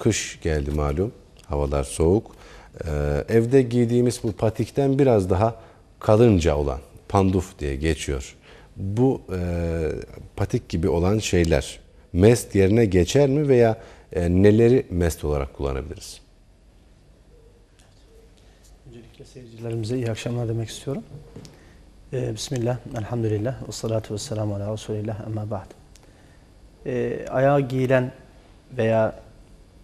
kış geldi malum. Havalar soğuk. Ee, evde giydiğimiz bu patikten biraz daha kalınca olan panduf diye geçiyor. Bu e, patik gibi olan şeyler mest yerine geçer mi veya e, neleri mest olarak kullanabiliriz? Öncelikle seyircilerimize iyi akşamlar demek istiyorum. Ee, Bismillah, elhamdülillah, ve salatu ve selamu ala Resulillah, ama ba'd. Ee, ayağa giyilen veya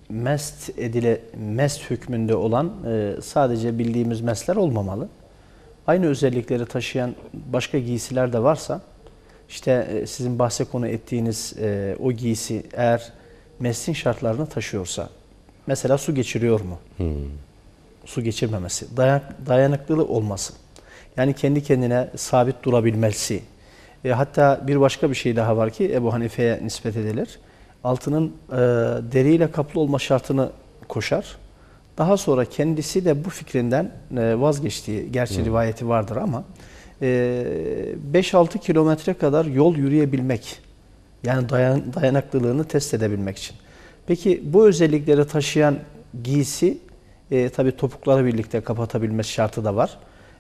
mest edile, mest hükmünde olan e, sadece bildiğimiz mesler olmamalı. Aynı özellikleri taşıyan başka giysiler de varsa, işte e, sizin bahse konu ettiğiniz e, o giysi eğer meslin şartlarını taşıyorsa, mesela su geçiriyor mu? su geçirmemesi, dayak, dayanıklılığı olması. Yani kendi kendine sabit durabilmesi. E, hatta bir başka bir şey daha var ki Ebu Hanife'ye nispet edilir. Altının e, deriyle kaplı olma şartını koşar. Daha sonra kendisi de bu fikrinden e, vazgeçtiği, gerçi rivayeti vardır ama e, 5-6 kilometre kadar yol yürüyebilmek, yani dayan, dayanıklılığını test edebilmek için. Peki bu özellikleri taşıyan giysi e, tabi topukları birlikte kapatabilmesi şartı da var.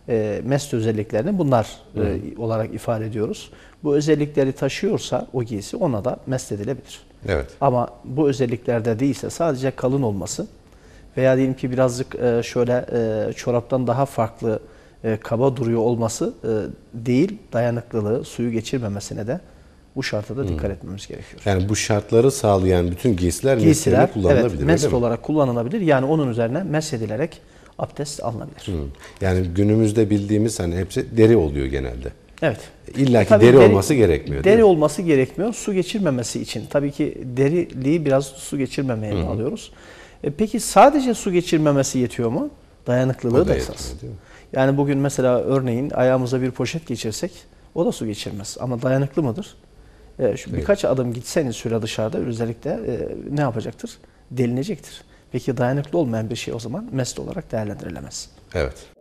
E, mest özelliklerini bunlar e, olarak ifade ediyoruz. Bu özellikleri taşıyorsa o giysi ona da mest edilebilir. Evet. Ama bu özelliklerde değilse sadece kalın olması veya diyelim ki birazcık e, şöyle e, çoraptan daha farklı e, kaba duruyor olması değil, dayanıklılığı, suyu geçirmemesine de bu şarta da dikkat etmemiz gerekiyor. Yani bu şartları sağlayan bütün giysiler, Giysiler kullanılabilir. evet, mest olarak kullanılabilir. Yani onun üzerine mesedilerek abdest alınabilir. Hı. Yani günümüzde bildiğimiz hani hepsi deri oluyor genelde. Evet. İlla ki Tabii deri, olması gerekmiyor. Deri olması gerekmiyor. Su geçirmemesi için. Tabii ki deriliği biraz su geçirmemeye bağlıyoruz. E, peki sadece su geçirmemesi yetiyor mu? Dayanıklılığı O da da esas. Yani bugün mesela örneğin ayağımıza bir poşet geçirsek o da su geçirmez. Ama dayanıklı mıdır? E, şu birkaç adım gitseniz şöyle dışarıda özellikle e, ne yapacaktır? Delinecektir. Peki dayanıklı olmayan bir şey o zaman mest olarak değerlendirilemez. Evet.